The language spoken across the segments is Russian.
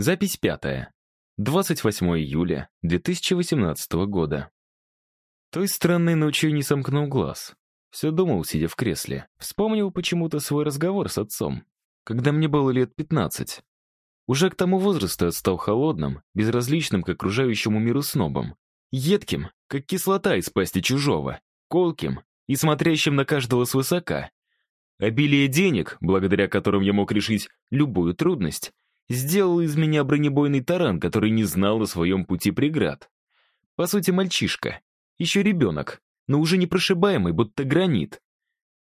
Запись пятая. 28 июля 2018 года. Той странной ночью не сомкнул глаз. Все думал, сидя в кресле. Вспомнил почему-то свой разговор с отцом, когда мне было лет 15. Уже к тому возрасту я стал холодным, безразличным к окружающему миру снобом. Едким, как кислота из пасти чужого. Колким и смотрящим на каждого свысока. Обилие денег, благодаря которым я мог решить любую трудность, сделал из меня бронебойный таран, который не знал на своем пути преград. По сути, мальчишка. Еще ребенок, но уже непрошибаемый, будто гранит.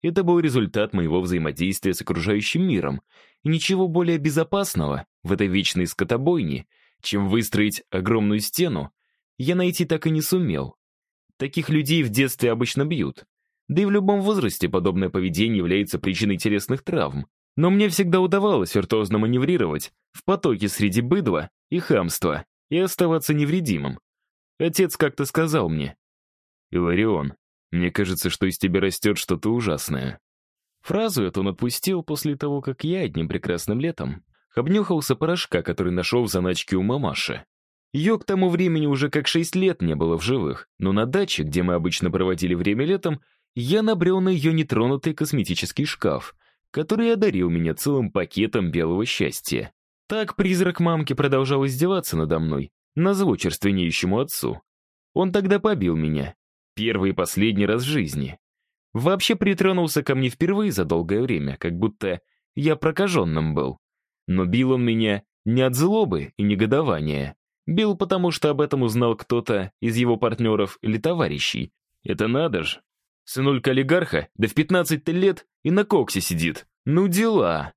Это был результат моего взаимодействия с окружающим миром, и ничего более безопасного в этой вечной скотобойне, чем выстроить огромную стену, я найти так и не сумел. Таких людей в детстве обычно бьют. Да и в любом возрасте подобное поведение является причиной телесных травм, но мне всегда удавалось виртуозно маневрировать в потоке среди быдла и хамства и оставаться невредимым. Отец как-то сказал мне, «Иларион, мне кажется, что из тебя растет что-то ужасное». Фразу эту он отпустил после того, как я одним прекрасным летом обнюхался порошка, который нашел в заначке у мамаши. Ее к тому времени уже как шесть лет не было в живых, но на даче, где мы обычно проводили время летом, я набрел на ее нетронутый косметический шкаф, который одарил меня целым пакетом белого счастья. Так призрак мамки продолжал издеваться надо мной, назло черственеющему отцу. Он тогда побил меня. Первый и последний раз в жизни. Вообще притронулся ко мне впервые за долгое время, как будто я прокаженным был. Но бил он меня не от злобы и негодования. Бил потому, что об этом узнал кто-то из его партнеров или товарищей. Это надо же, Сынулька олигарха, да в 15 лет и на коксе сидит. Ну дела.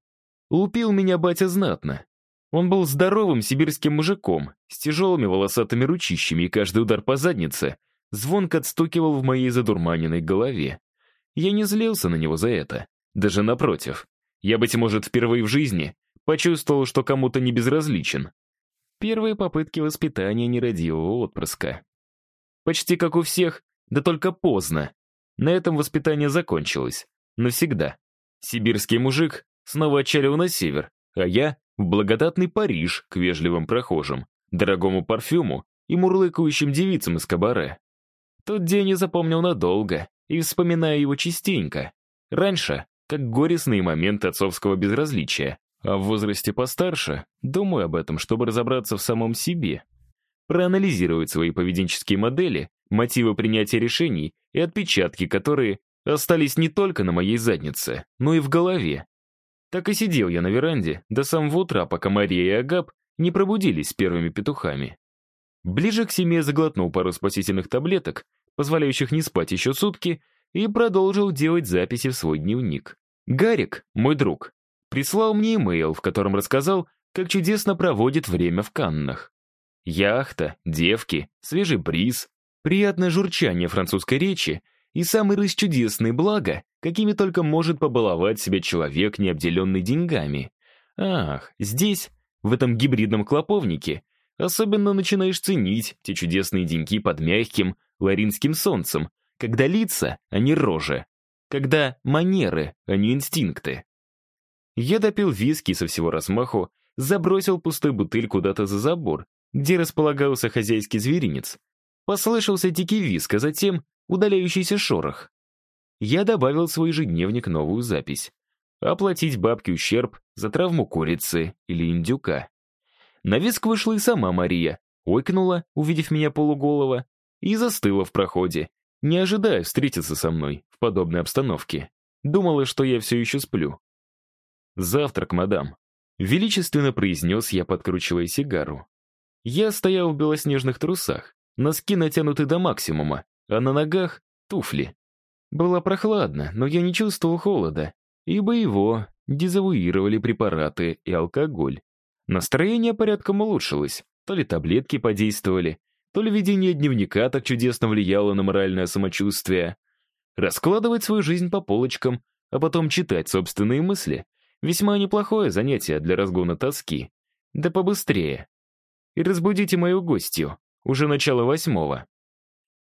Лупил меня батя знатно. Он был здоровым сибирским мужиком, с тяжелыми волосатыми ручищами, и каждый удар по заднице звонко отстукивал в моей задурманенной голове. Я не злился на него за это. Даже напротив. Я, быть может, впервые в жизни почувствовал, что кому-то не безразличен. Первые попытки воспитания нерадивого отпрыска. Почти как у всех, да только поздно. На этом воспитание закончилось. Навсегда. Сибирский мужик снова отчалил на север, а я — в благодатный Париж к вежливым прохожим, дорогому парфюму и мурлыкающим девицам из кабаре. Тот день я запомнил надолго и вспоминаю его частенько. Раньше, как горестные моменты отцовского безразличия, а в возрасте постарше думаю об этом, чтобы разобраться в самом себе, проанализировать свои поведенческие модели мотивы принятия решений и отпечатки, которые остались не только на моей заднице, но и в голове. Так и сидел я на веранде до самого утра, пока Мария и Агап не пробудились с первыми петухами. Ближе к семье заглотнул пару спасительных таблеток, позволяющих не спать еще сутки, и продолжил делать записи в свой дневник. Гарик, мой друг, прислал мне имейл, в котором рассказал, как чудесно проводит время в Каннах. Яхта, девки, свежий бриз, приятное журчание французской речи и самые расчудесные блага, какими только может побаловать себя человек, не обделенный деньгами. Ах, здесь, в этом гибридном клоповнике, особенно начинаешь ценить те чудесные деньки под мягким ларинским солнцем, когда лица, а не рожи, когда манеры, а не инстинкты. Я допил виски со всего размаху, забросил пустой бутыль куда-то за забор, где располагался хозяйский зверинец, Послышался дикий визг, а затем удаляющийся шорох. Я добавил в свой ежедневник новую запись. Оплатить бабке ущерб за травму курицы или индюка. На виск вышла и сама Мария, ойкнула, увидев меня полуголого, и застыла в проходе, не ожидая встретиться со мной в подобной обстановке. Думала, что я все еще сплю. «Завтрак, мадам», — величественно произнес я, подкручивая сигару. Я стоял в белоснежных трусах, Носки натянуты до максимума, а на ногах — туфли. Было прохладно, но я не чувствовал холода, ибо его дезавуировали препараты и алкоголь. Настроение порядком улучшилось, то ли таблетки подействовали, то ли ведение дневника так чудесно влияло на моральное самочувствие. Раскладывать свою жизнь по полочкам, а потом читать собственные мысли — весьма неплохое занятие для разгона тоски. Да побыстрее. И разбудите мою гостью. Уже начало восьмого.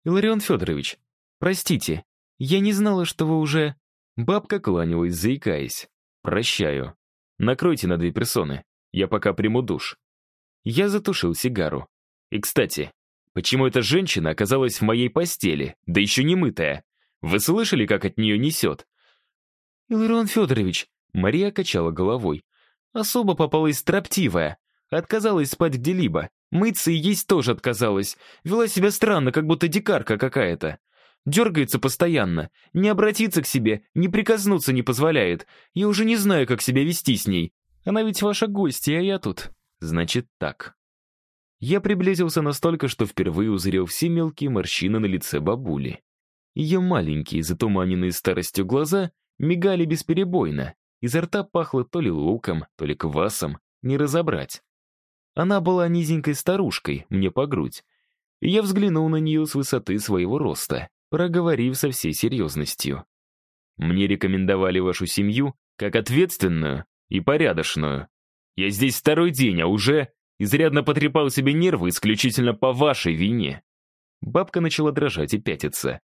Иларион Федорович, простите, я не знала, что вы уже... Бабка кланялась, заикаясь. Прощаю. Накройте на две персоны. Я пока приму душ. Я затушил сигару. И, кстати, почему эта женщина оказалась в моей постели, да еще не мытая? Вы слышали, как от нее несет? Иларион Федорович, Мария качала головой. Особо попалась строптивая. Отказалась спать где-либо. Мыться и есть тоже отказалась. Вела себя странно, как будто дикарка какая-то. Дергается постоянно. Не обратиться к себе, не прикоснуться не позволяет. Я уже не знаю, как себя вести с ней. Она ведь ваша гостья, а я тут. Значит так. Я приблизился настолько, что впервые узрел все мелкие морщины на лице бабули. Ее маленькие, затуманенные старостью глаза мигали бесперебойно. Изо рта пахло то ли луком, то ли квасом, не разобрать. Она была низенькой старушкой, мне по грудь. Я взглянул на нее с высоты своего роста, проговорив со всей серьезностью. Мне рекомендовали вашу семью как ответственную и порядочную. Я здесь второй день, а уже изрядно потрепал себе нервы исключительно по вашей вине. Бабка начала дрожать и пятиться.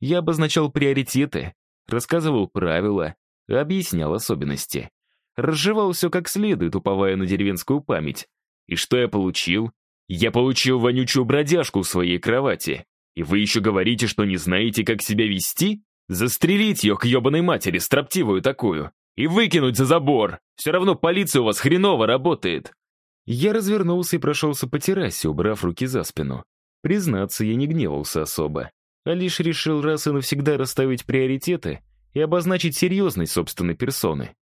Я обозначал приоритеты, рассказывал правила, объяснял особенности. Разжевал все как следует, уповая на деревенскую память. И что я получил? Я получил вонючую бродяжку в своей кровати. И вы еще говорите, что не знаете, как себя вести? Застрелить ее к ебаной матери, строптивую такую. И выкинуть за забор. Все равно полиция у вас хреново работает. Я развернулся и прошелся по террасе, убрав руки за спину. Признаться, я не гневался особо, а лишь решил раз и навсегда расставить приоритеты и обозначить серьезность собственной персоны.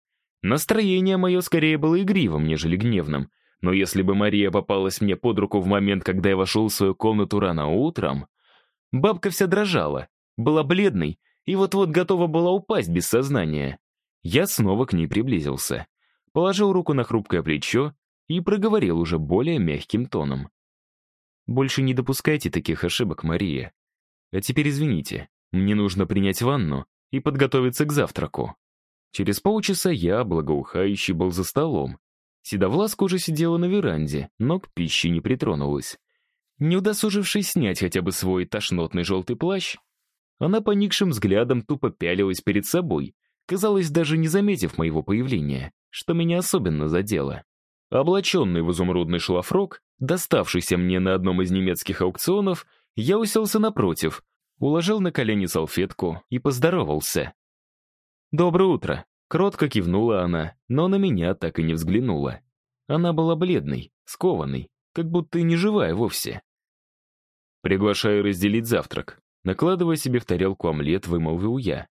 Настроение мое скорее было игривым, нежели гневным, но если бы Мария попалась мне под руку в момент, когда я вошел в свою комнату рано утром, бабка вся дрожала, была бледной и вот-вот готова была упасть без сознания. Я снова к ней приблизился, положил руку на хрупкое плечо и проговорил уже более мягким тоном. «Больше не допускайте таких ошибок, Мария. А теперь извините, мне нужно принять ванну и подготовиться к завтраку». Через полчаса я, благоухающий, был за столом. Седовласка уже сидела на веранде, но к пище не притронулась. Не удосужившись снять хотя бы свой тошнотный желтый плащ, она поникшим взглядом тупо пялилась перед собой, казалось, даже не заметив моего появления, что меня особенно задело. Облаченный в изумрудный шлафрок, доставшийся мне на одном из немецких аукционов, я уселся напротив, уложил на колени салфетку и поздоровался. «Доброе утро», — кротко кивнула она, но на меня так и не взглянула. Она была бледной, скованной, как будто и не живая вовсе. «Приглашаю разделить завтрак», накладывая себе в тарелку омлет, вымолвил я.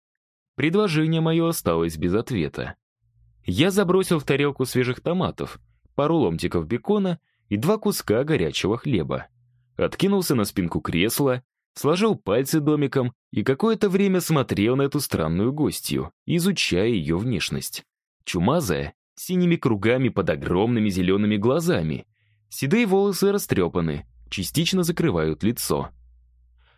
Предложение мое осталось без ответа. Я забросил в тарелку свежих томатов, пару ломтиков бекона и два куска горячего хлеба. Откинулся на спинку кресла, сложил пальцы домиком и какое-то время смотрел на эту странную гостью, изучая ее внешность. Чумазая, синими кругами под огромными зелеными глазами. Седые волосы растрепаны, частично закрывают лицо.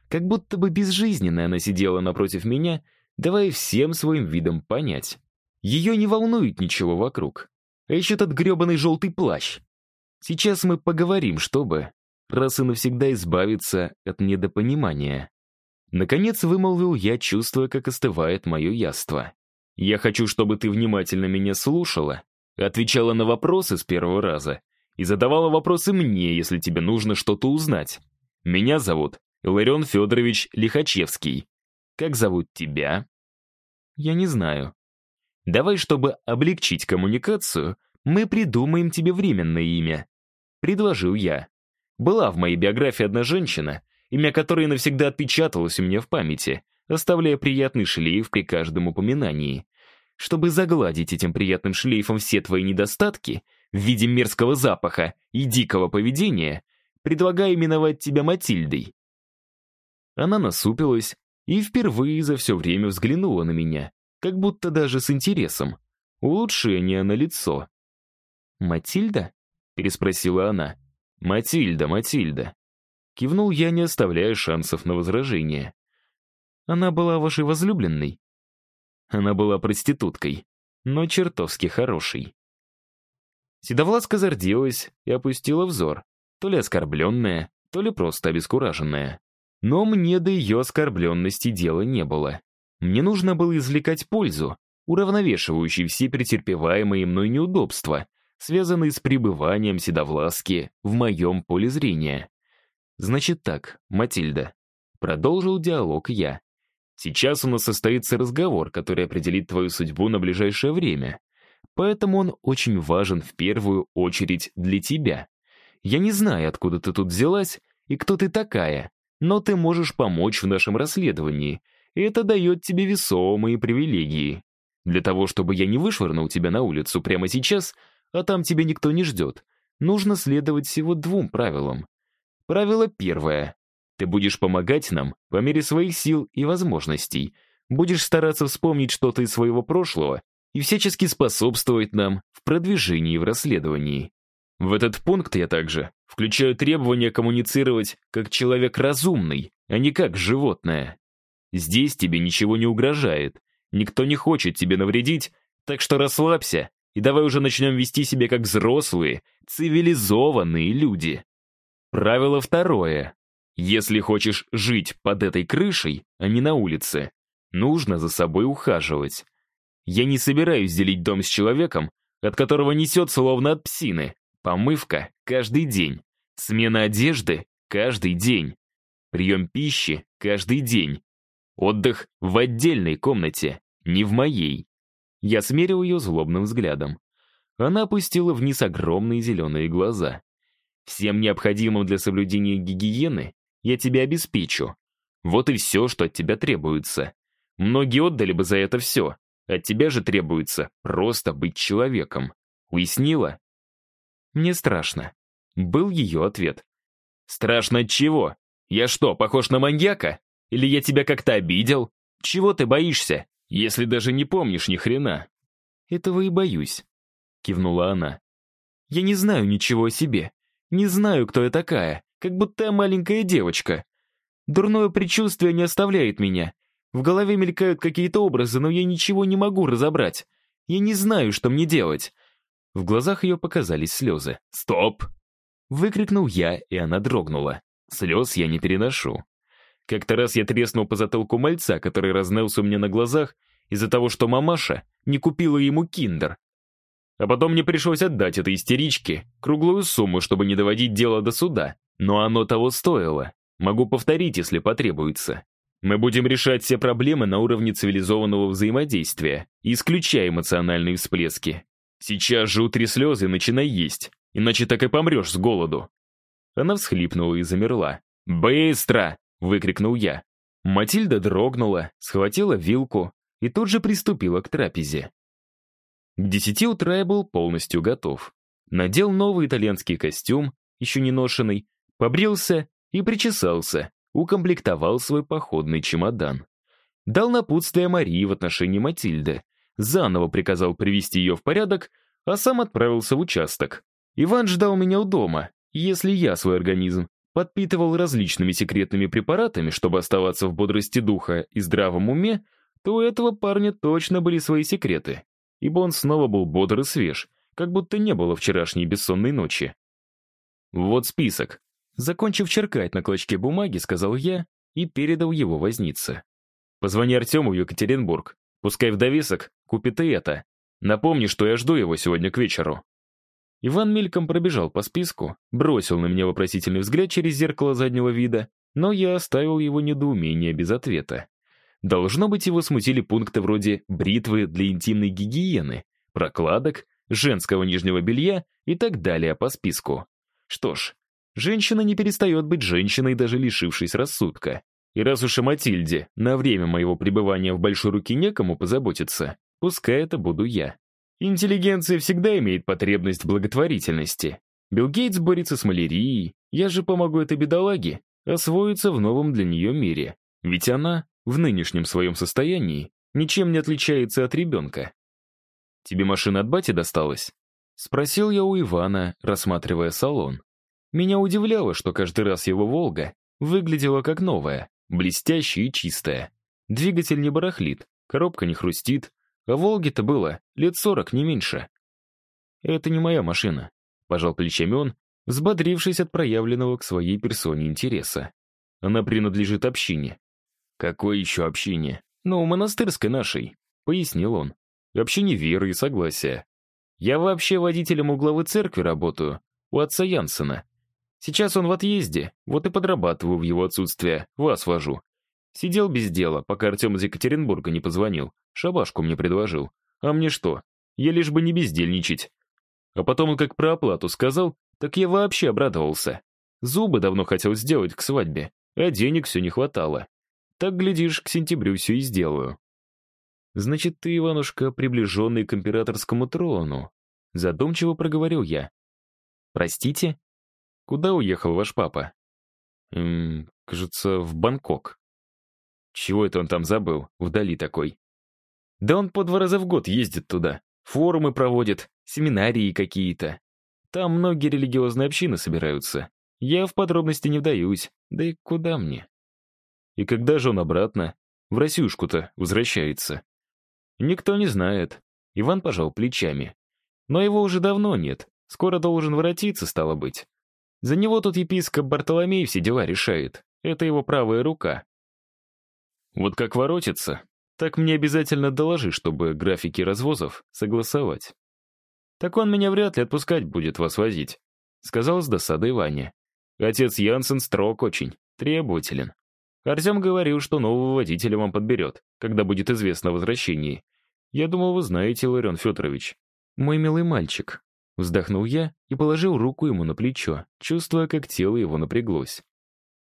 Как будто бы безжизненная она сидела напротив меня, давая всем своим видом понять. Ее не волнует ничего вокруг. А еще тот гребаный желтый плащ. Сейчас мы поговорим, чтобы раз и навсегда избавиться от недопонимания. Наконец вымолвил я, чувствуя, как остывает мое яство. «Я хочу, чтобы ты внимательно меня слушала, отвечала на вопросы с первого раза и задавала вопросы мне, если тебе нужно что-то узнать. Меня зовут Иларион Федорович Лихачевский. Как зовут тебя?» «Я не знаю». «Давай, чтобы облегчить коммуникацию, мы придумаем тебе временное имя», — предложил я. Была в моей биографии одна женщина, имя которой навсегда отпечаталось у меня в памяти, оставляя приятный шлейф при каждом упоминании. Чтобы загладить этим приятным шлейфом все твои недостатки в виде мерзкого запаха и дикого поведения, предлагаю именовать тебя Матильдой. Она насупилась и впервые за все время взглянула на меня, как будто даже с интересом. Улучшение на лицо. «Матильда?» — переспросила она. «Матильда, Матильда!» Кивнул я, не оставляя шансов на возражение. «Она была вашей возлюбленной?» Она была проституткой, но чертовски хорошей. Седовласка зарделась и опустила взор, то ли оскорбленная, то ли просто обескураженная. Но мне до ее оскорбленности дела не было. Мне нужно было извлекать пользу, уравновешивающую все претерпеваемые мной неудобства, связанные с пребыванием Седовласки в моем поле зрения. Значит так, Матильда. Продолжил диалог я. Сейчас у нас состоится разговор, который определит твою судьбу на ближайшее время. Поэтому он очень важен в первую очередь для тебя. Я не знаю, откуда ты тут взялась и кто ты такая, но ты можешь помочь в нашем расследовании, и это дает тебе весомые привилегии. Для того, чтобы я не вышвырнул тебя на улицу прямо сейчас, а там тебя никто не ждет, нужно следовать всего двум правилам. Правило первое. Ты будешь помогать нам по мере своих сил и возможностей, будешь стараться вспомнить что-то из своего прошлого и всячески способствовать нам в продвижении в расследовании. В этот пункт я также включаю требование коммуницировать как человек разумный, а не как животное. Здесь тебе ничего не угрожает, никто не хочет тебе навредить, так что расслабься и давай уже начнем вести себя как взрослые, цивилизованные люди. Правило второе. Если хочешь жить под этой крышей, а не на улице, нужно за собой ухаживать. Я не собираюсь делить дом с человеком, от которого несет словно от псины. Помывка каждый день. Смена одежды каждый день. Прием пищи каждый день. Отдых в отдельной комнате, не в моей. Я смерил ее злобным взглядом. Она опустила вниз огромные зеленые глаза. «Всем необходимым для соблюдения гигиены я тебя обеспечу. Вот и все, что от тебя требуется. Многие отдали бы за это все, от тебя же требуется просто быть человеком. Уяснила? Мне страшно. Был ее ответ. Страшно от чего? Я что, похож на маньяка? Или я тебя как-то обидел? Чего ты боишься, если даже не помнишь ни хрена? Этого и боюсь, кивнула она. Я не знаю ничего о себе. Не знаю, кто я такая, как будто я маленькая девочка. Дурное предчувствие не оставляет меня. В голове мелькают какие-то образы, но я ничего не могу разобрать. Я не знаю, что мне делать. В глазах ее показались слезы. «Стоп!» Выкрикнул я, и она дрогнула. Слез я не переношу. Как-то раз я треснул по затылку мальца, который разнылся у меня на глазах из-за того, что мамаша не купила ему киндер. А потом мне пришлось отдать этой истеричке круглую сумму, чтобы не доводить дело до суда. Но оно того стоило. Могу повторить, если потребуется. Мы будем решать все проблемы на уровне цивилизованного взаимодействия, исключая эмоциональные всплески. Сейчас же утри слезы начинай есть, иначе так и помрешь с голоду». Она всхлипнула и замерла. «Быстро!» — выкрикнул я. Матильда дрогнула, схватила вилку и тут же приступила к трапезе. К десяти утра я был полностью готов. Надел новый итальянский костюм, еще не ношенный, побрился и причесался, укомплектовал свой походный чемодан. Дал напутствие Марии в отношении Матильды, заново приказал привести ее в порядок, а сам отправился в участок. Иван ждал меня у дома, если я свой организм подпитывал различными секретными препаратами, чтобы оставаться в бодрости духа и здравом уме, то у этого парня точно были свои секреты, ибо он снова был бодр и свеж, как будто не было вчерашней бессонной ночи. Вот список. Закончив черкать на клочке бумаги, сказал я и передал его вознице. «Позвони Артему в Екатеринбург. Пускай в довесок купит и это. Напомни, что я жду его сегодня к вечеру». Иван мельком пробежал по списку, бросил на меня вопросительный взгляд через зеркало заднего вида, но я оставил его недоумение без ответа. Должно быть, его смутили пункты вроде бритвы для интимной гигиены, прокладок, женского нижнего белья и так далее по списку. Что ж, Женщина не перестает быть женщиной, даже лишившись рассудка. И раз уж и Матильде на время моего пребывания в большой руке некому позаботиться, пускай это буду я. Интеллигенция всегда имеет потребность в благотворительности. Билл Гейтс борется с малярией, я же помогу этой бедолаге освоиться в новом для нее мире. Ведь она, в нынешнем своем состоянии, ничем не отличается от ребенка. «Тебе машина от бати досталась?» Спросил я у Ивана, рассматривая салон. Меня удивляло, что каждый раз его «Волга» выглядела как новая, блестящая и чистая. Двигатель не барахлит, коробка не хрустит, а «Волге»-то было лет сорок, не меньше. «Это не моя машина», — пожал плечами он, взбодрившись от проявленного к своей персоне интереса. «Она принадлежит общине». «Какой еще общине?» «Ну, монастырской нашей», — пояснил он. «Общине веры и согласия». Я вообще водителем у главы церкви работаю, у отца Янсена. Сейчас он в отъезде, вот и подрабатываю в его отсутствие, вас вожу. Сидел без дела, пока Артем из Екатеринбурга не позвонил. Шабашку мне предложил. А мне что? Я лишь бы не бездельничать. А потом он как про оплату сказал, так я вообще обрадовался. Зубы давно хотел сделать к свадьбе, а денег все не хватало. Так, глядишь, к сентябрю все и сделаю. Значит, ты, Иванушка, приближенный к императорскому трону. Задумчиво проговорил я. Простите? Куда уехал ваш папа? Эм, кажется, в Бангкок. Чего это он там забыл, вдали такой? Да он по два раза в год ездит туда. Форумы проводит, семинарии какие-то. Там многие религиозные общины собираются. Я в подробности не вдаюсь, да и куда мне? И когда же он обратно? В Россюшку-то возвращается. Никто не знает. Иван пожал плечами. Но его уже давно нет. Скоро должен воротиться, стало быть. За него тут епископ Бартоломей все дела решает. Это его правая рука. Вот как воротится, так мне обязательно доложи, чтобы графики развозов согласовать. Так он меня вряд ли отпускать будет вас возить, сказал с досадой Ваня. Отец Янсен строг очень, требователен. Артем говорил, что нового водителя вам подберет, когда будет известно о возвращении. Я думал, вы знаете, Ларион Федорович. Мой милый мальчик. Вздохнул я и положил руку ему на плечо, чувствуя, как тело его напряглось.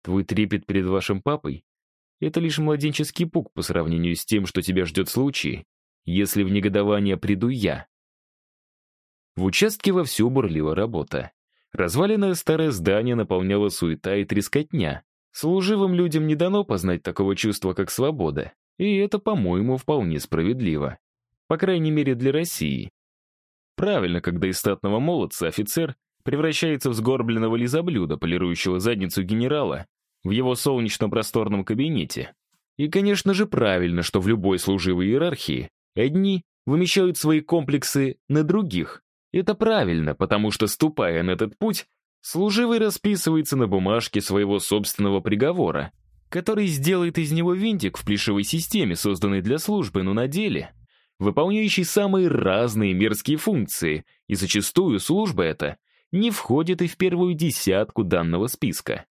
Твой трепет перед вашим папой — это лишь младенческий пук по сравнению с тем, что тебя ждет в случае, если в негодование приду я. В участке вовсю бурлила работа. Разваленное старое здание наполняло суета и трескотня, Служивым людям не дано познать такого чувства, как свобода. И это, по-моему, вполне справедливо. По крайней мере, для России. Правильно, когда из статного молодца офицер превращается в сгорбленного лизоблюда, полирующего задницу генерала в его солнечно-просторном кабинете. И, конечно же, правильно, что в любой служивой иерархии одни вымещают свои комплексы на других. Это правильно, потому что, ступая на этот путь, Служивый расписывается на бумажке своего собственного приговора, который сделает из него винтик в плешивой системе, созданной для службы, но на деле выполняющий самые разные мерзкие функции, и зачастую служба эта не входит и в первую десятку данного списка.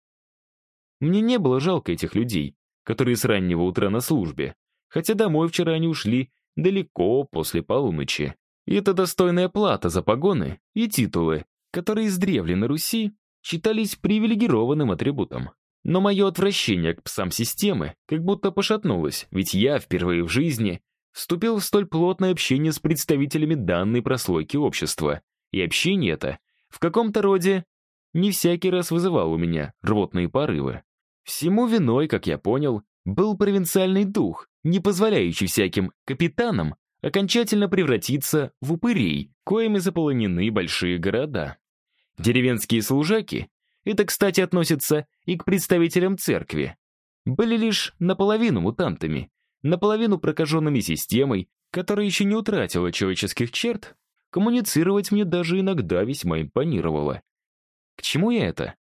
Мне не было жалко этих людей, которые с раннего утра на службе, хотя домой вчера они ушли далеко после полуночи. И это достойная плата за погоны и титулы, которые издревле на Руси считались привилегированным атрибутом. Но мое отвращение к псам системы как будто пошатнулось, ведь я впервые в жизни вступил в столь плотное общение с представителями данной прослойки общества. И общение это в каком-то роде не всякий раз вызывало у меня рвотные порывы. Всему виной, как я понял, был провинциальный дух, не позволяющий всяким капитанам окончательно превратиться в упырей, коими заполонены большие города. Деревенские служаки, это, кстати, относится и к представителям церкви, были лишь наполовину мутантами, наполовину прокаженными системой, которая еще не утратила человеческих черт, коммуницировать мне даже иногда весьма импонировало. К чему я это?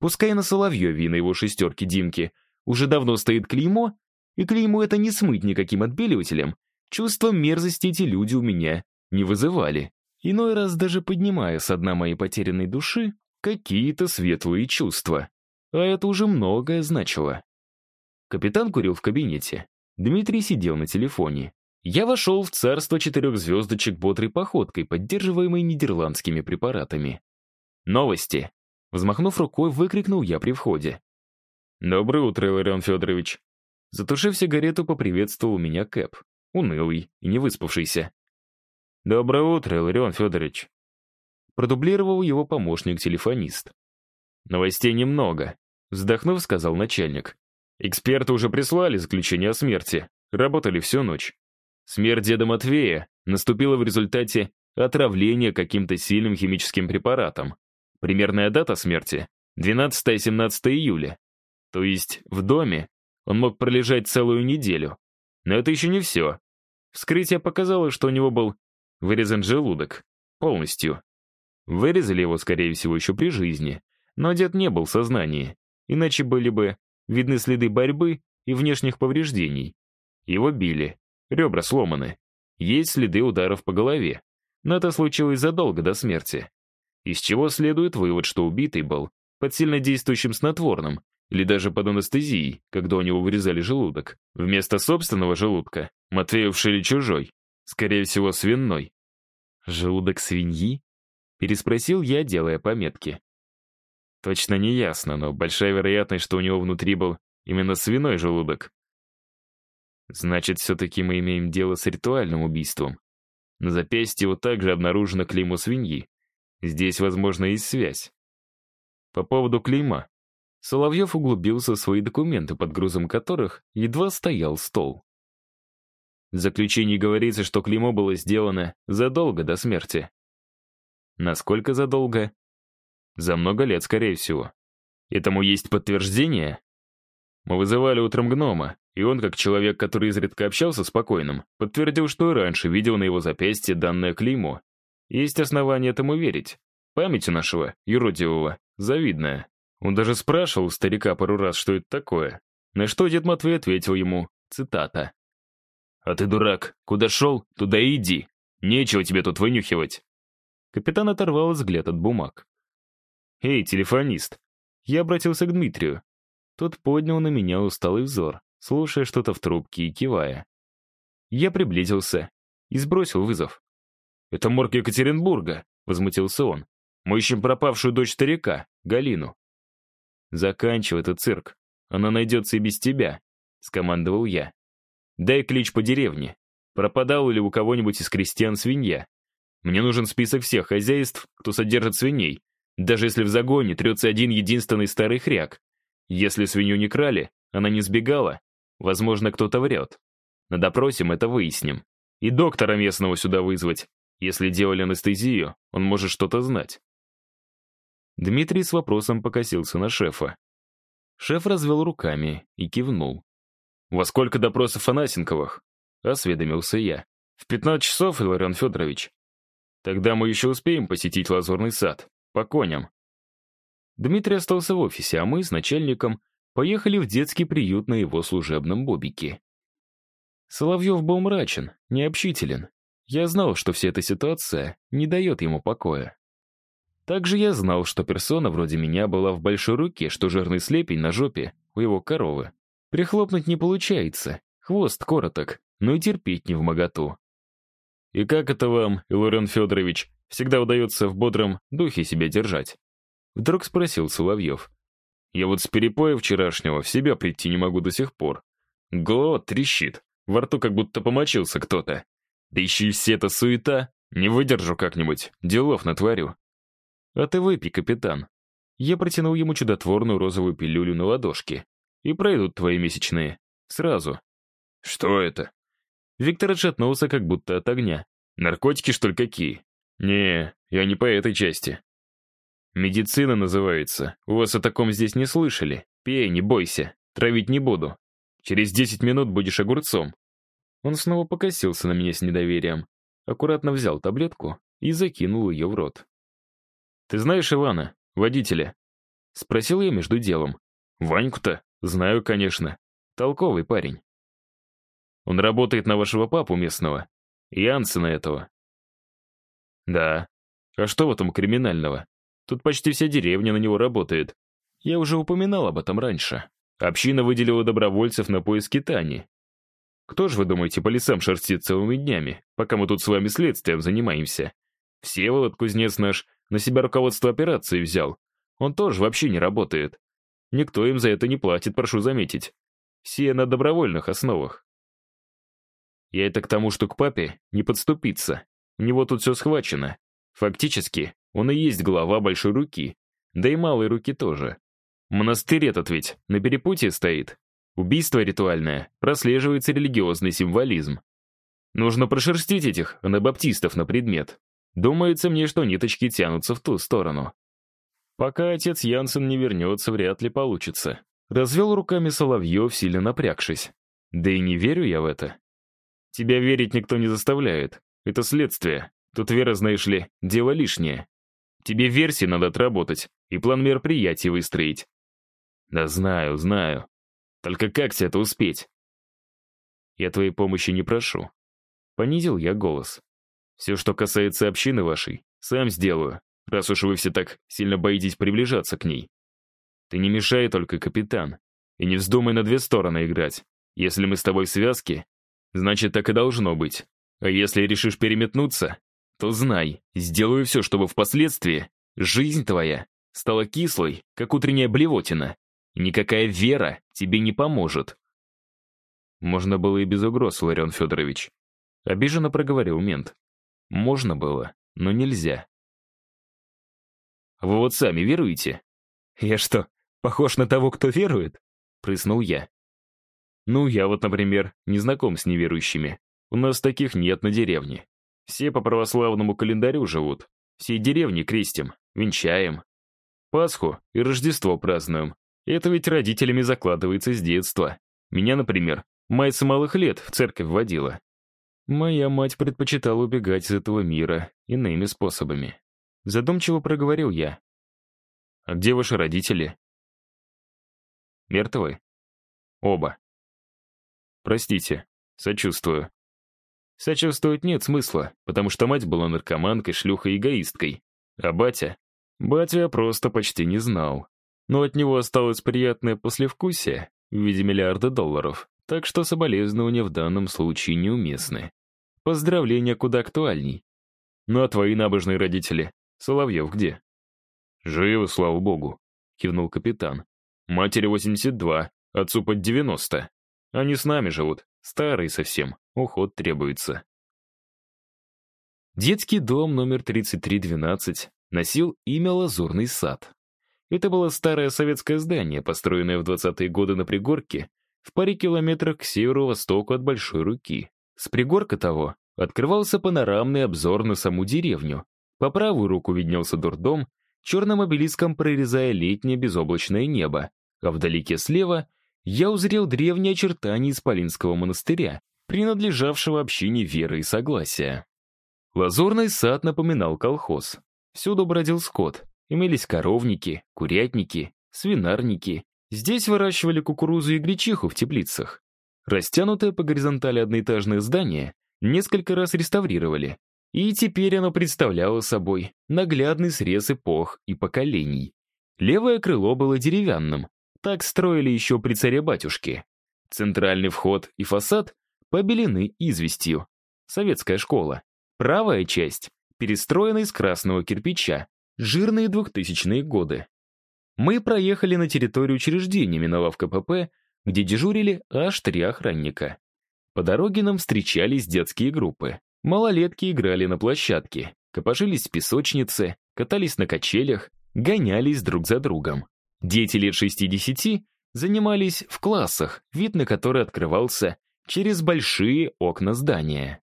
Пускай на Соловьеве и на его шестерке Димки уже давно стоит клеймо, и клеймо это не смыть никаким отбеливателем, чувство мерзости эти люди у меня не вызывали иной раз даже поднимая с дна моей потерянной души какие-то светлые чувства. А это уже многое значило. Капитан курил в кабинете. Дмитрий сидел на телефоне. Я вошел в царство четырех звездочек бодрой походкой, поддерживаемой нидерландскими препаратами. «Новости!» Взмахнув рукой, выкрикнул я при входе. «Доброе утро, Иларион Федорович!» Затушив сигарету, поприветствовал меня Кэп, унылый и не выспавшийся. «Доброе утро, Иларион Федорович!» Продублировал его помощник-телефонист. «Новостей немного», — вздохнув, сказал начальник. «Эксперты уже прислали заключение о смерти. Работали всю ночь. Смерть деда Матвея наступила в результате отравления каким-то сильным химическим препаратом. Примерная дата смерти — 12-17 июля. То есть в доме он мог пролежать целую неделю. Но это еще не все. Вскрытие показало, что у него был Вырезан желудок. Полностью. Вырезали его, скорее всего, еще при жизни. Но дед не был в сознании. Иначе были бы видны следы борьбы и внешних повреждений. Его били. Ребра сломаны. Есть следы ударов по голове. но это случилось задолго до смерти. Из чего следует вывод, что убитый был под сильнодействующим снотворным или даже под анестезией, когда у него вырезали желудок. Вместо собственного желудка Матвею вшили чужой, скорее всего, свиной. «Желудок свиньи?» — переспросил я, делая пометки. Точно не ясно, но большая вероятность, что у него внутри был именно свиной желудок. Значит, все-таки мы имеем дело с ритуальным убийством. На запястье его также обнаружено клеймо свиньи. Здесь, возможно, есть связь. По поводу клейма. Соловьев углубился в свои документы, под грузом которых едва стоял стол. В заключении говорится, что клеймо было сделано задолго до смерти. Насколько задолго? За много лет, скорее всего. Этому есть подтверждение? Мы вызывали утром гнома, и он, как человек, который изредка общался с покойным, подтвердил, что и раньше видел на его запястье данное клеймо. Есть основания этому верить. Память у нашего, юродивого, завидная. Он даже спрашивал у старика пару раз, что это такое. На что дед Матвей ответил ему, цитата. «А ты, дурак, куда шел, туда иди. Нечего тебе тут вынюхивать». Капитан оторвал взгляд от бумаг. «Эй, телефонист!» Я обратился к Дмитрию. Тот поднял на меня усталый взор слушая что-то в трубке и кивая. Я приблизился и сбросил вызов. «Это морг Екатеринбурга», — возмутился он. «Мы ищем пропавшую дочь старика, Галину». «Заканчивай этот цирк. Она найдется и без тебя», — скомандовал я. «Дай клич по деревне. Пропадал ли у кого-нибудь из крестьян свинья? Мне нужен список всех хозяйств, кто содержит свиней, даже если в загоне трется один единственный старый хряк. Если свинью не крали, она не сбегала, Возможно, кто-то врет. На допросе мы это выясним. И доктора местного сюда вызвать. Если делали анестезию, он может что-то знать. Дмитрий с вопросом покосился на шефа. Шеф развел руками и кивнул. «Во сколько допросов Анасенковых?» — осведомился я. «В 15 часов, Иларион Федорович. Тогда мы еще успеем посетить Лазурный сад. По коням». Дмитрий остался в офисе, а мы с начальником поехали в детский приют на его служебном бобике. Соловьев был мрачен, необщителен. Я знал, что вся эта ситуация не дает ему покоя. Также я знал, что персона вроде меня была в большой руке, что жирный слепень на жопе у его коровы. Прихлопнуть не получается, хвост короток, но и терпеть не в моготу. «И как это вам, Иларион Федорович, всегда удается в бодром духе себя держать?» Вдруг спросил Соловьев. Я вот с перепоя вчерашнего в себя прийти не могу до сих пор. Голова трещит, во рту как будто помочился кто-то. Да еще и все эта суета. Не выдержу как-нибудь, делов натворю. А ты выпей, капитан. Я протянул ему чудотворную розовую пилюлю на ладошке. И пройдут твои месячные. Сразу. Что это? Виктор отшатнулся как будто от огня. Наркотики, что ли, какие? Не, я не по этой части. «Медицина называется. У вас о таком здесь не слышали. Пей, не бойся. Травить не буду. Через десять минут будешь огурцом». Он снова покосился на меня с недоверием. Аккуратно взял таблетку и закинул ее в рот. «Ты знаешь Ивана, водителя?» Спросил я между делом. «Ваньку-то? Знаю, конечно. Толковый парень. Он работает на вашего папу местного. Янсена этого». «Да. А что в этом криминального?» Тут почти вся деревня на него работает. Я уже упоминал об этом раньше. Община выделила добровольцев на поиски Тани. Кто же, вы думаете, по лесам шерстит целыми днями, пока мы тут с вами следствием занимаемся? Всеволод, кузнец наш, на себя руководство операции взял. Он тоже вообще не работает. Никто им за это не платит, прошу заметить. Все на добровольных основах. Я это к тому, что к папе не подступиться. У него тут все схвачено. Фактически, он и есть глава большой руки, да и малой руки тоже. Монастырь этот ведь на перепутье стоит. Убийство ритуальное, прослеживается религиозный символизм. Нужно прошерстить этих анабаптистов на предмет. Думается мне, что ниточки тянутся в ту сторону. Пока отец Янсен не вернется, вряд ли получится. Развел руками Соловьев, сильно напрягшись. Да и не верю я в это. Тебя верить никто не заставляет. Это следствие. Тут вера, знаешь ли, дело лишнее. Тебе версии надо отработать и план мероприятий выстроить. Да знаю, знаю. Только как все это успеть? Я твоей помощи не прошу. Понизил я голос. Все, что касается общины вашей, сам сделаю, раз уж вы все так сильно боитесь приближаться к ней. Ты не мешай только, капитан, и не вздумай на две стороны играть. Если мы с тобой в связке, значит, так и должно быть. А если решишь переметнуться, то знай, сделаю все, чтобы впоследствии жизнь твоя стала кислой, как утренняя блевотина. Никакая вера тебе не поможет. Можно было и без угроз, Ларион Федорович. Обиженно проговорил мент. Можно было, но нельзя. Вы вот сами веруете? Я что, похож на того, кто верует? Прыснул я. Ну, я вот, например, не знаком с неверующими. У нас таких нет на деревне. Все по православному календарю живут. Все деревни крестим, венчаем. Пасху и Рождество празднуем. Это ведь родителями закладывается с детства. Меня, например, мать с малых лет в церковь водила. Моя мать предпочитала убегать из этого мира иными способами. Задумчиво проговорил я. «А где ваши родители?» «Мертвы?» «Оба». «Простите, сочувствую». Сочувствовать нет смысла, потому что мать была наркоманкой, шлюхой эгоисткой. А батя? Батя просто почти не знал. Но от него осталось приятное послевкусие в виде миллиарда долларов, так что соболезнования в данном случае неуместны. Поздравления куда актуальней. Ну а твои набожные родители? Соловьев где? Живы, слава богу, кивнул капитан. Матери 82, отцу под 90. Они с нами живут, старые совсем, уход требуется. Детский дом номер 3312 носил имя Лазурный сад. Это было старое советское здание, построенное в 20-е годы на пригорке, в паре километрах к северо-востоку от Большой Руки. С пригорка того открывался панорамный обзор на саму деревню. По правую руку виднелся дурдом, черным обелиском прорезая летнее безоблачное небо, а вдалеке слева я узрел древние очертания Исполинского монастыря, принадлежавшего общине веры и согласия. Лазурный сад напоминал колхоз. Всюду бродил скот. Имелись коровники, курятники, свинарники. Здесь выращивали кукурузу и гречиху в теплицах. Растянутое по горизонтали одноэтажное здание несколько раз реставрировали, и теперь оно представляло собой наглядный срез эпох и поколений. Левое крыло было деревянным, так строили еще при царе-батюшке. Центральный вход и фасад побелены известью. Советская школа. Правая часть перестроена из красного кирпича. Жирные двухтысячные годы. Мы проехали на территорию учреждения, миновав КПП, где дежурили аж три охранника. По дороге нам встречались детские группы. Малолетки играли на площадке, копожились в песочнице, катались на качелях, гонялись друг за другом. Дети лет 60 занимались в классах, вид на который открывался через большие окна здания.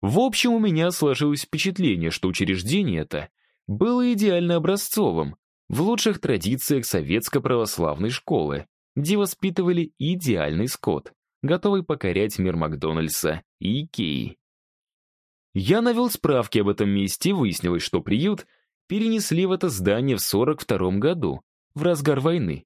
В общем, у меня сложилось впечатление, что учреждение это было идеально образцовым, в лучших традициях советско-православной школы, где воспитывали идеальный скот, готовый покорять мир Макдональдса и Икеи. Я навел справки об этом месте и выяснилось, что приют перенесли в это здание в 42 году, в разгар войны.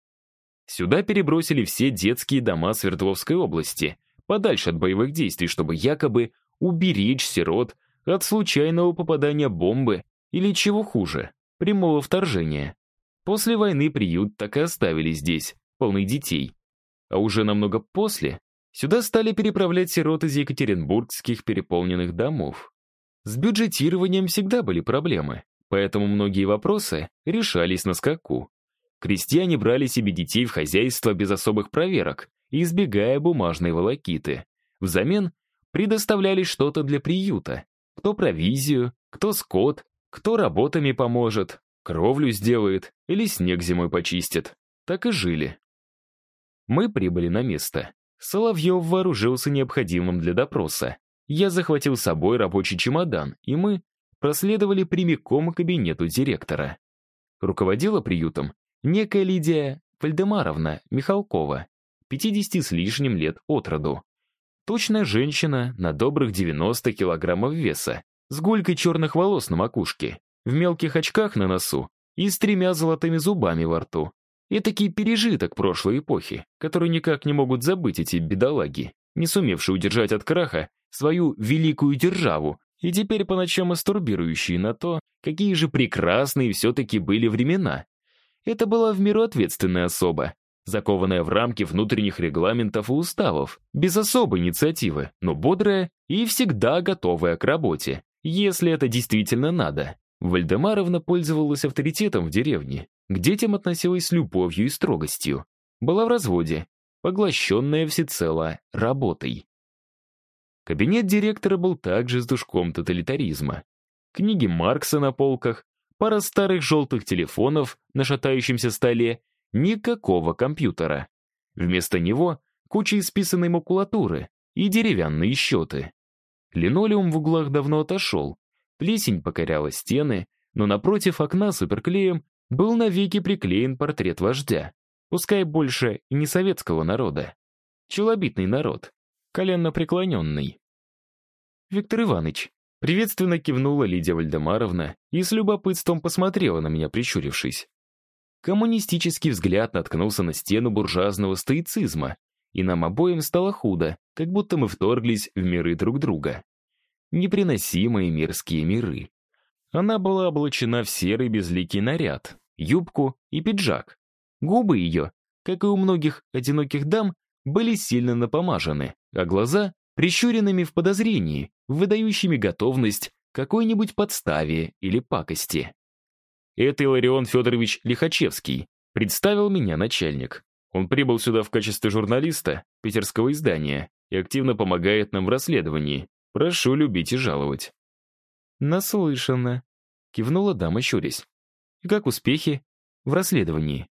Сюда перебросили все детские дома Свердловской области, подальше от боевых действий, чтобы якобы уберечь сирот от случайного попадания бомбы или чего хуже, прямого вторжения. После войны приют так и оставили здесь, полный детей. А уже намного после сюда стали переправлять сирот из екатеринбургских переполненных домов. С бюджетированием всегда были проблемы, поэтому многие вопросы решались на скаку. Крестьяне брали себе детей в хозяйство без особых проверок, избегая бумажной волокиты. Взамен предоставляли что-то для приюта. Кто провизию, кто скот, кто работами поможет, кровлю сделает или снег зимой почистит. Так и жили. Мы прибыли на место. Соловьев вооружился необходимым для допроса. Я захватил с собой рабочий чемодан, и мы проследовали прямиком к кабинету директора. Руководила приютом некая Лидия Вальдемаровна Михалкова, 50 с лишним лет от роду. Точная женщина на добрых 90 килограммов веса, с гулькой черных волос на макушке, в мелких очках на носу и с тремя золотыми зубами во рту. Этакий пережиток прошлой эпохи, который никак не могут забыть эти бедолаги, не сумевшие удержать от краха свою великую державу и теперь по ночам мастурбирующие на то, какие же прекрасные все-таки были времена. Это была в меру ответственная особа, закованная в рамки внутренних регламентов и уставов, без особой инициативы, но бодрая и всегда готовая к работе, если это действительно надо. Вальдемаровна пользовалась авторитетом в деревне, к детям относилась с любовью и строгостью. Была в разводе, поглощенная всецело работой. Кабинет директора был также с душком тоталитаризма. Книги Маркса на полках, пара старых желтых телефонов на шатающемся столе, никакого компьютера. Вместо него куча исписанной макулатуры и деревянные счеты. Линолеум в углах давно отошел, плесень покоряла стены, но напротив окна суперклеем был навеки приклеен портрет вождя, пускай больше и не советского народа. Челобитный народ, коленно преклоненный. «Виктор Иванович», приветственно кивнула Лидия Вальдемаровна и с любопытством посмотрела на меня, прищурившись. Коммунистический взгляд наткнулся на стену буржуазного стоицизма, и нам обоим стало худо, как будто мы вторглись в миры друг друга. Неприносимые мирские миры. Она была облачена в серый безликий наряд, юбку и пиджак. Губы ее, как и у многих одиноких дам, были сильно напомажены, а глаза прищуренными в подозрении, выдающими готовность какой-нибудь подставе или пакости. Это Иларион Федорович Лихачевский, представил меня начальник. Он прибыл сюда в качестве журналиста питерского издания и активно помогает нам в расследовании. Прошу любить и жаловать. Наслышано, кивнула дама, щурясь. И как успехи в расследовании?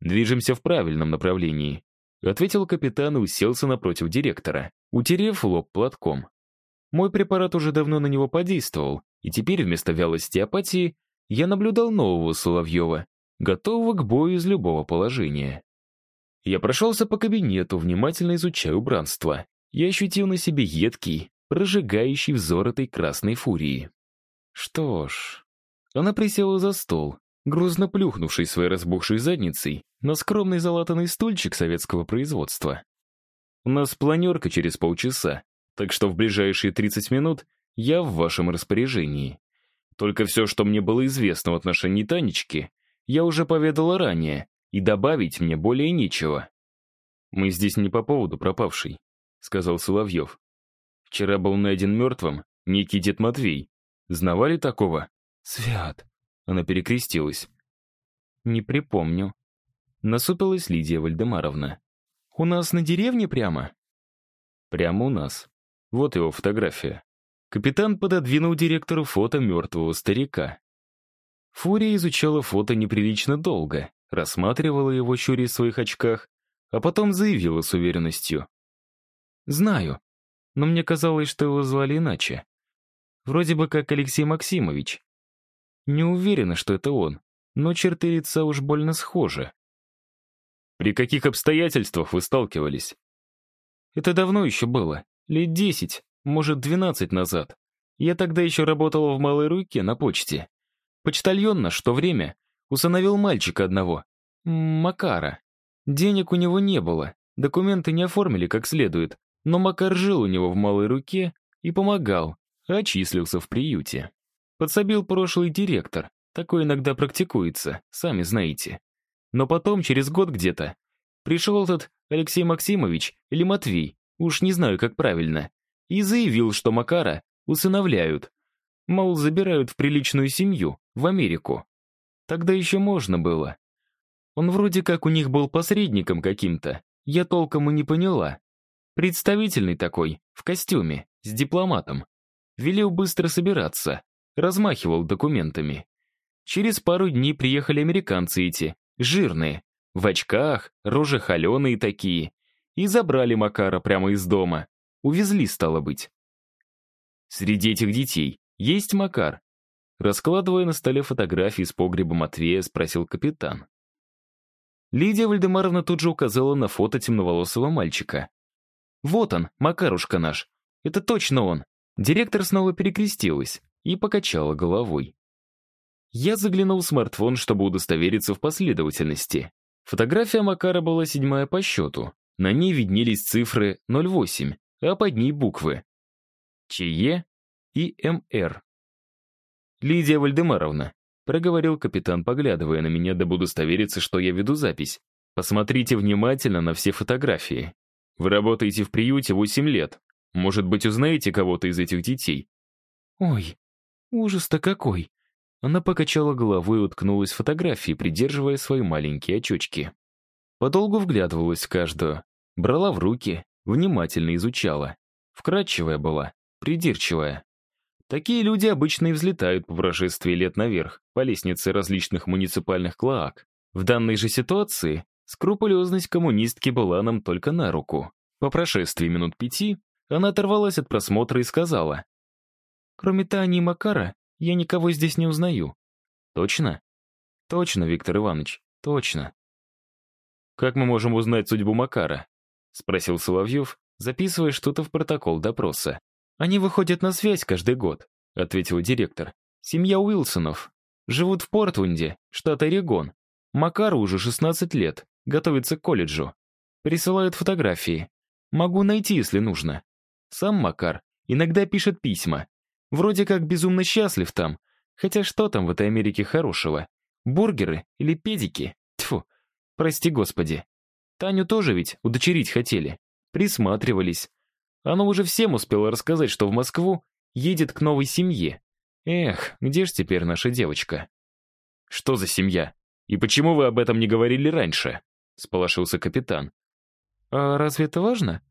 Движемся в правильном направлении, ответил капитан и уселся напротив директора, утерев лоб платком. Мой препарат уже давно на него подействовал, и теперь вместо вялости и апатии я наблюдал нового Соловьева, готового к бою из любого положения. Я прошелся по кабинету, внимательно изучая убранство. Я ощутил на себе едкий, прожигающий взор этой красной фурии. Что ж, она присела за стол, грузно плюхнувшись своей разбухшей задницей на скромный залатанный стульчик советского производства. У нас планерка через полчаса, так что в ближайшие 30 минут я в вашем распоряжении. Только все, что мне было известно в отношении Танечки, я уже поведала ранее, и добавить мне более нечего. «Мы здесь не по поводу пропавшей», — сказал Соловьев. «Вчера был найден мертвым некий дед Матвей. Знавали такого?» «Свят», — она перекрестилась. «Не припомню». Насупилась Лидия Вальдемаровна. «У нас на деревне прямо?» «Прямо у нас. Вот его фотография». Капитан пододвинул директору фото мертвого старика. Фурия изучала фото неприлично долго, рассматривала его чури в своих очках, а потом заявила с уверенностью. «Знаю, но мне казалось, что его звали иначе. Вроде бы как Алексей Максимович. Не уверена, что это он, но черты лица уж больно схожи». «При каких обстоятельствах вы сталкивались?» «Это давно еще было, лет десять, может, 12 назад. Я тогда еще работала в Малой Руке на почте. Почтальон наш в время усыновил мальчика одного, Макара. Денег у него не было, документы не оформили как следует, но Макар жил у него в Малой Руке и помогал, а в приюте. Подсобил прошлый директор, такое иногда практикуется, сами знаете. Но потом, через год где-то, пришел этот Алексей Максимович или Матвей, уж не знаю, как правильно, и заявил, что Макара усыновляют. Мол, забирают в приличную семью, в Америку. Тогда еще можно было. Он вроде как у них был посредником каким-то, я толком и не поняла. Представительный такой, в костюме, с дипломатом. Велел быстро собираться, размахивал документами. Через пару дней приехали американцы эти, жирные, в очках, рожи холеные такие, и забрали Макара прямо из дома. Увезли, стало быть. Среди этих детей есть Макар. Раскладывая на столе фотографии с погреба Матвея, спросил капитан. Лидия Вальдемаровна тут же указала на фото темноволосого мальчика. «Вот он, Макарушка наш. Это точно он». Директор снова перекрестилась и покачала головой. Я заглянул в смартфон, чтобы удостовериться в последовательности. Фотография Макара была седьмая по счету. На ней виднелись цифры 08, а под ней буквы. «Чье?» И МР. «Лидия Вальдемаровна», — проговорил капитан, поглядывая на меня, да буду удостовериться, что я веду запись. «Посмотрите внимательно на все фотографии. Вы работаете в приюте 8 лет. Может быть, узнаете кого-то из этих детей?» «Ой, ужас-то какой!» Она покачала головой и уткнулась в фотографии, придерживая свои маленькие очечки. Подолгу вглядывалась в каждую, брала в руки, внимательно изучала. Вкрадчивая была, придирчивая. Такие люди обычно и взлетают по прошествии лет наверх, по лестнице различных муниципальных клоак. В данной же ситуации скрупулезность коммунистки была нам только на руку. По прошествии минут пяти она оторвалась от просмотра и сказала, «Кроме Тани и Макара, я никого здесь не узнаю». «Точно?» «Точно, Виктор Иванович, точно». «Как мы можем узнать судьбу Макара?» — спросил Соловьев, записывая что-то в протокол допроса. «Они выходят на связь каждый год», — ответил директор. «Семья Уилсонов. Живут в Портвунде, штат Орегон. Макару уже 16 лет, готовится к колледжу. Присылают фотографии. Могу найти, если нужно. Сам Макар иногда пишет письма. Вроде как безумно счастлив там. Хотя что там в этой Америке хорошего? Бургеры или педики? Тьфу, прости господи. Таню тоже ведь удочерить хотели. Присматривались. Она уже всем успела рассказать, что в Москву едет к новой семье. Эх, где ж теперь наша девочка? Что за семья? И почему вы об этом не говорили раньше? Сполошился капитан. А разве это важно?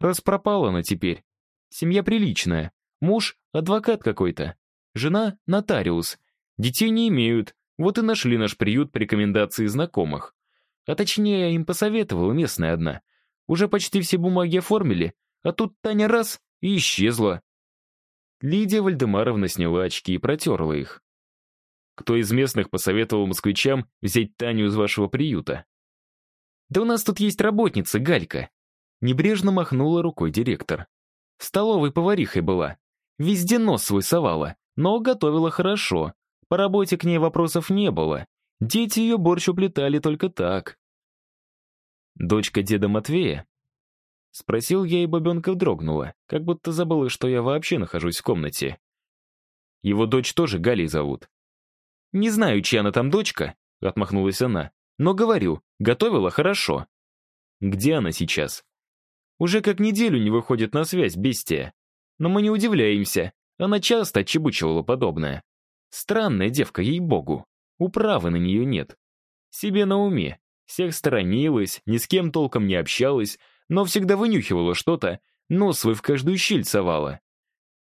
Раз пропала она теперь. Семья приличная. Муж — адвокат какой-то. Жена — нотариус. Детей не имеют. Вот и нашли наш приют по рекомендации знакомых. А точнее, им посоветовала местная одна. Уже почти все бумаги оформили, а тут Таня раз и исчезла. Лидия Вальдемаровна сняла очки и протерла их. Кто из местных посоветовал москвичам взять Таню из вашего приюта? Да у нас тут есть работница, Галька. Небрежно махнула рукой директор. В столовой поварихой была. Везде нос свой совала, но готовила хорошо. По работе к ней вопросов не было. Дети ее борщ уплетали только так. Дочка деда Матвея? Спросил я, и бабенка дрогнула, как будто забыла, что я вообще нахожусь в комнате. Его дочь тоже Галей зовут. «Не знаю, чья она там дочка», — отмахнулась она. «Но говорю, готовила хорошо». «Где она сейчас?» «Уже как неделю не выходит на связь, бестия. Но мы не удивляемся. Она часто отчебучивала подобное. Странная девка, ей-богу. Управы на нее нет. Себе на уме. Всех сторонилась, ни с кем толком не общалась, но всегда вынюхивала что-то, нос свой в каждую щель совала.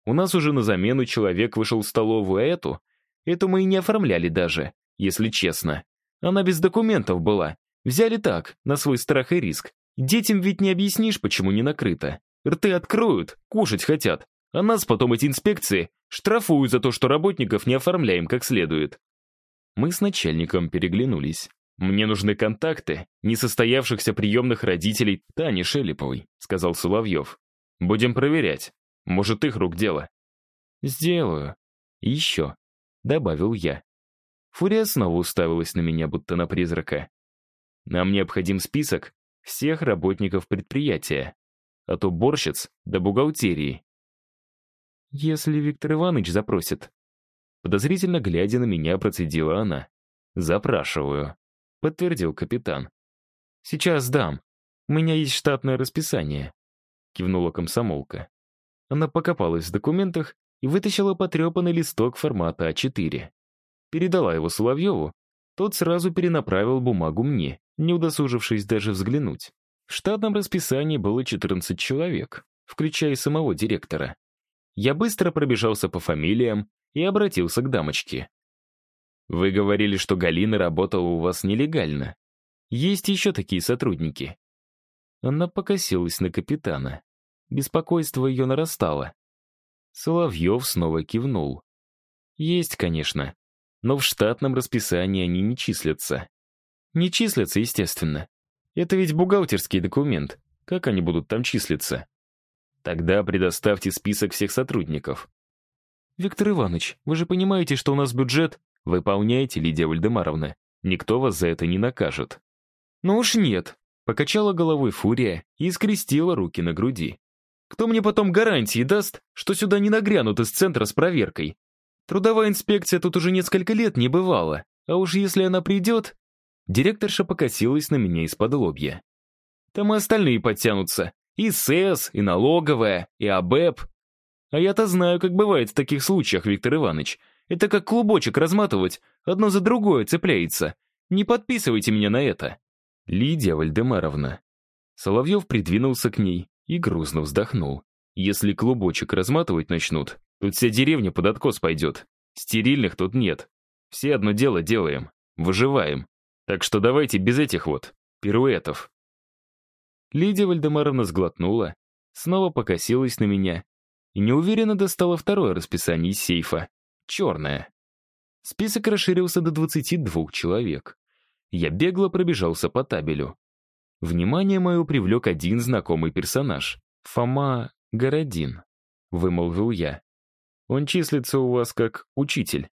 У нас уже на замену человек вышел в столовую, а эту? Эту мы и не оформляли даже, если честно. Она без документов была. Взяли так, на свой страх и риск. Детям ведь не объяснишь, почему не накрыто. Рты откроют, кушать хотят. А нас потом эти инспекции штрафуют за то, что работников не оформляем как следует. Мы с начальником переглянулись. «Мне нужны контакты несостоявшихся приемных родителей Тани Шелеповой», сказал Соловьев. «Будем проверять. Может, их рук дело». «Сделаю. еще», — добавил я. Фурия снова уставилась на меня, будто на призрака. «Нам необходим список всех работников предприятия, от уборщиц до бухгалтерии». «Если Виктор Иванович запросит». Подозрительно глядя на меня, процедила она. «Запрашиваю», — подтвердил капитан. «Сейчас дам. У меня есть штатное расписание», — кивнула комсомолка. Она покопалась в документах и вытащила потрепанный листок формата А4. Передала его Соловьеву, тот сразу перенаправил бумагу мне, не удосужившись даже взглянуть. В штатном расписании было 14 человек, включая самого директора. Я быстро пробежался по фамилиям и обратился к дамочке. «Вы говорили, что Галина работала у вас нелегально. Есть еще такие сотрудники». Она покосилась на капитана. Беспокойство ее нарастало. Соловьев снова кивнул. «Есть, конечно, но в штатном расписании они не числятся. Не числятся, естественно. Это ведь бухгалтерский документ. Как они будут там числиться? Тогда предоставьте список всех сотрудников. Виктор Иванович, вы же понимаете, что у нас бюджет... Выполняете, Лидия Вальдемаровна. Никто вас за это не накажет. Ну уж нет. Покачала головой Фурия и скрестила руки на груди. Кто мне потом гарантии даст, что сюда не нагрянут из центра с проверкой? Трудовая инспекция тут уже несколько лет не бывала, а уж если она придет... Директорша покосилась на меня из-под лобья. Там и остальные подтянутся. И СЭС, и налоговая, и АБЭП. А я-то знаю, как бывает в таких случаях, Виктор Иванович. Это как клубочек разматывать, одно за другое цепляется. Не подписывайте меня на это. Лидия Вальдемаровна. Соловьев придвинулся к ней и грустно вздохнул. Если клубочек разматывать начнут, тут вся деревня под откос пойдет. Стерильных тут нет. Все одно дело делаем. Выживаем. Так что давайте без этих вот пируэтов. Лидия Вальдемаровна сглотнула, снова покосилась на меня и неуверенно достала второе расписание из сейфа. Черное. Список расширился до 22 человек. Я бегло пробежался по табелю. Внимание мое привлек один знакомый персонаж. Фома Городин, вымолвил я. Он числится у вас как учитель.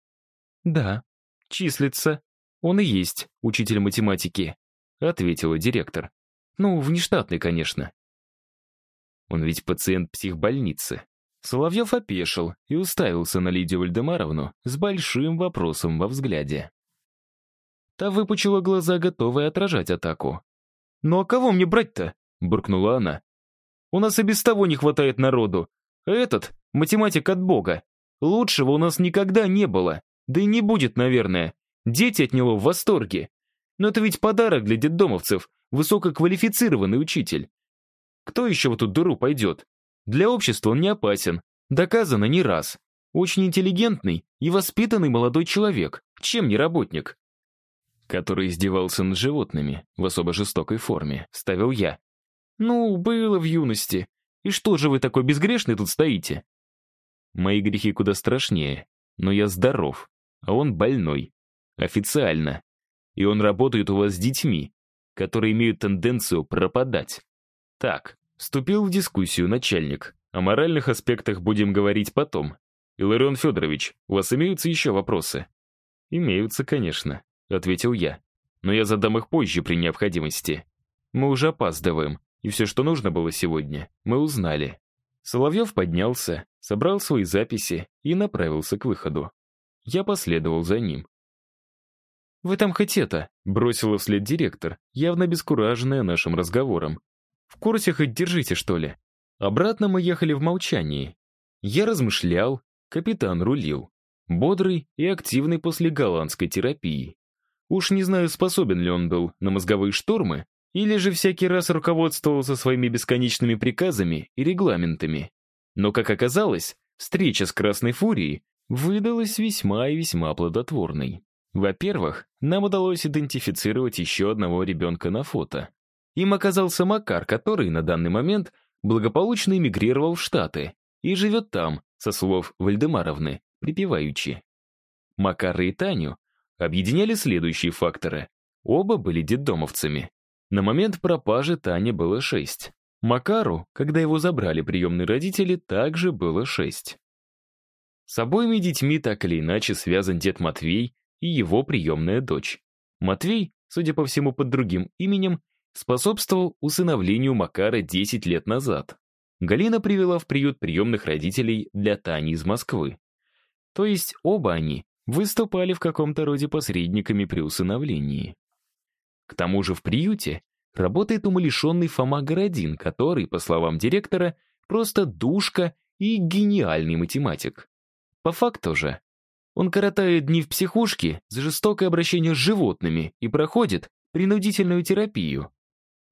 Да, числится. Он и есть учитель математики, ответила директор. Ну, внештатный, конечно. Он ведь пациент психбольницы. Соловьев опешил и уставился на Лидию Вальдемаровну с большим вопросом во взгляде. Та выпучила глаза, готовая отражать атаку. «Ну а кого мне брать-то?» — буркнула она. «У нас и без того не хватает народу. Этот — математик от бога. Лучшего у нас никогда не было. Да и не будет, наверное. Дети от него в восторге. Но это ведь подарок для детдомовцев, высококвалифицированный учитель. Кто еще в эту дыру пойдет? Для общества он не опасен. Доказано не раз. Очень интеллигентный и воспитанный молодой человек. Чем не работник? Который издевался над животными в особо жестокой форме, ставил я. Ну, было в юности. И что же вы такой безгрешный тут стоите? Мои грехи куда страшнее. Но я здоров, а он больной. Официально. И он работает у вас с детьми, которые имеют тенденцию пропадать. Так, вступил в дискуссию начальник. О моральных аспектах будем говорить потом. Иларион Федорович, у вас имеются еще вопросы? Имеются, конечно, ответил я. Но я задам их позже при необходимости. Мы уже опаздываем, и все, что нужно было сегодня, мы узнали. Соловьев поднялся, собрал свои записи и направился к выходу. Я последовал за ним. «Вы там хоть это?» — бросила вслед директор, явно бескураженная нашим разговором. «В курсе хоть держите, что ли?» Обратно мы ехали в молчании. Я размышлял, капитан рулил. Бодрый и активный после голландской терапии. Уж не знаю, способен ли он был на мозговые штурмы, или же всякий раз руководствовался своими бесконечными приказами и регламентами. Но, как оказалось, встреча с Красной Фурией выдалась весьма и весьма плодотворной. Во-первых, нам удалось идентифицировать еще одного ребенка на фото. Им оказался Макар, который на данный момент благополучно эмигрировал в Штаты и живет там, со слов Вальдемаровны, припеваючи. Макара и Таню объединяли следующие факторы. Оба были детдомовцами. На момент пропажи Тане было шесть. Макару, когда его забрали приемные родители, также было шесть. С обоими детьми так или иначе связан дед Матвей и его приемная дочь. Матвей, судя по всему под другим именем, способствовал усыновлению Макара 10 лет назад. Галина привела в приют приемных родителей для Тани из Москвы. То есть оба они выступали в каком-то роде посредниками при усыновлении. К тому же в приюте работает умалишенный Фома Городин, который, по словам директора, просто душка и гениальный математик. По факту же, он коротает дни в психушке за жестокое обращение с животными и проходит принудительную терапию.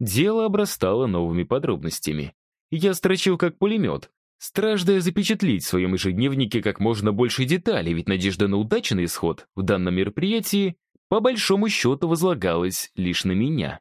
Дело обрастало новыми подробностями. Я строчил как пулемет, страждая запечатлеть в своем ежедневнике как можно больше деталей, ведь надежда на удачный исход в данном мероприятии по большому счету возлагалась лишь на меня.